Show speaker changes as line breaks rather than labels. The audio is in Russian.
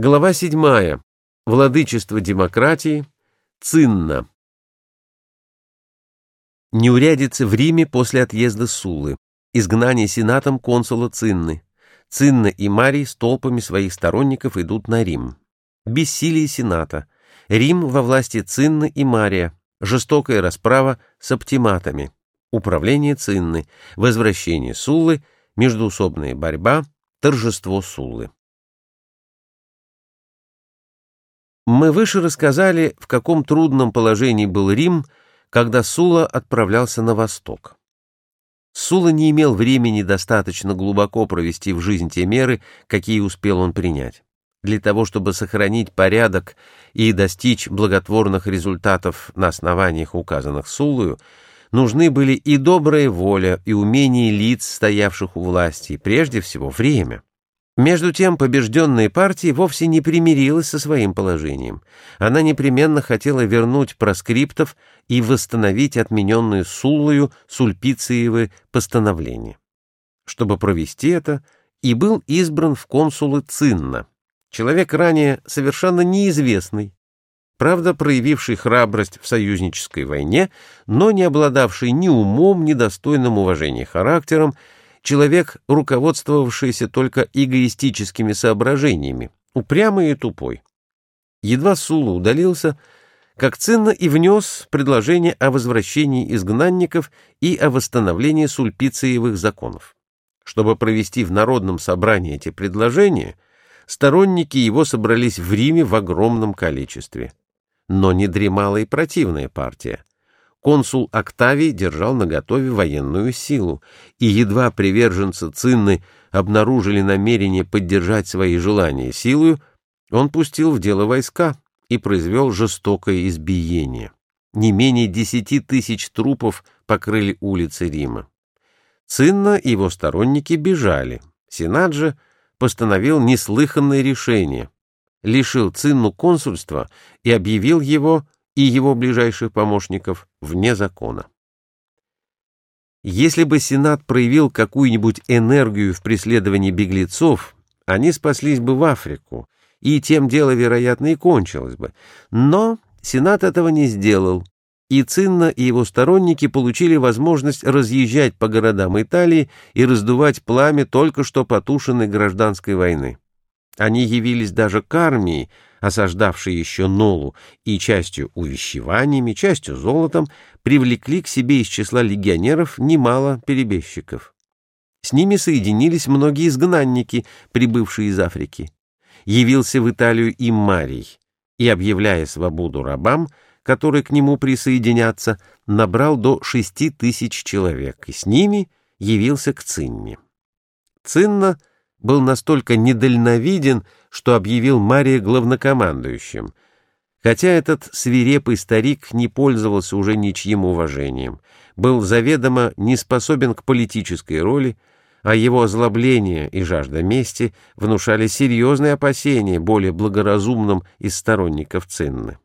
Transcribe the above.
Глава 7. Владычество демократии. Цинна. Неурядицы в Риме после отъезда Суллы. Изгнание сенатом консула Цинны. Цинна и Марий с толпами своих сторонников идут на Рим. Бессилие сената. Рим во власти Цинны и Мария. Жестокая расправа с оптиматами. Управление Цинны. Возвращение Суллы. Междуусобная борьба. Торжество Суллы. Мы выше рассказали, в каком трудном положении был Рим, когда Сула отправлялся на восток. Сула не имел времени достаточно глубоко провести в жизнь те меры, какие успел он принять. Для того, чтобы сохранить порядок и достичь благотворных результатов на основаниях, указанных Сулою, нужны были и добрая воля, и умение лиц, стоявших у власти, и прежде всего время. Между тем, побежденная партия вовсе не примирилась со своим положением. Она непременно хотела вернуть проскриптов и восстановить отмененные Суллою Сульпициевы постановления. Чтобы провести это, и был избран в консулы Цинна, человек ранее совершенно неизвестный, правда, проявивший храбрость в союзнической войне, но не обладавший ни умом, ни достойным уважения характером, человек, руководствовавшийся только эгоистическими соображениями, упрямый и тупой. Едва Сула удалился, как ценно и внес предложение о возвращении изгнанников и о восстановлении сульпициевых законов. Чтобы провести в народном собрании эти предложения, сторонники его собрались в Риме в огромном количестве. Но не дремала и противная партия консул Октавий держал наготове военную силу, и едва приверженцы Цинны обнаружили намерение поддержать свои желания силою, он пустил в дело войска и произвел жестокое избиение. Не менее десяти тысяч трупов покрыли улицы Рима. Цинна и его сторонники бежали. Сенат же постановил неслыханное решение. Лишил Цинну консульства и объявил его и его ближайших помощников вне закона. Если бы Сенат проявил какую-нибудь энергию в преследовании беглецов, они спаслись бы в Африку, и тем дело, вероятно, и кончилось бы. Но Сенат этого не сделал, и Цинна и его сторонники получили возможность разъезжать по городам Италии и раздувать пламя только что потушенной гражданской войны. Они явились даже к армии, осаждавшей еще Нолу, и частью увещеваниями, частью золотом, привлекли к себе из числа легионеров немало перебежчиков. С ними соединились многие изгнанники, прибывшие из Африки. Явился в Италию и Марий, и, объявляя свободу рабам, которые к нему присоединятся, набрал до шести тысяч человек, и с ними явился к Цинне. Цинна — был настолько недальновиден, что объявил Мария главнокомандующим. Хотя этот свирепый старик не пользовался уже ничьим уважением, был заведомо не способен к политической роли, а его озлобление и жажда мести внушали серьезные опасения более благоразумным из сторонников Цинны.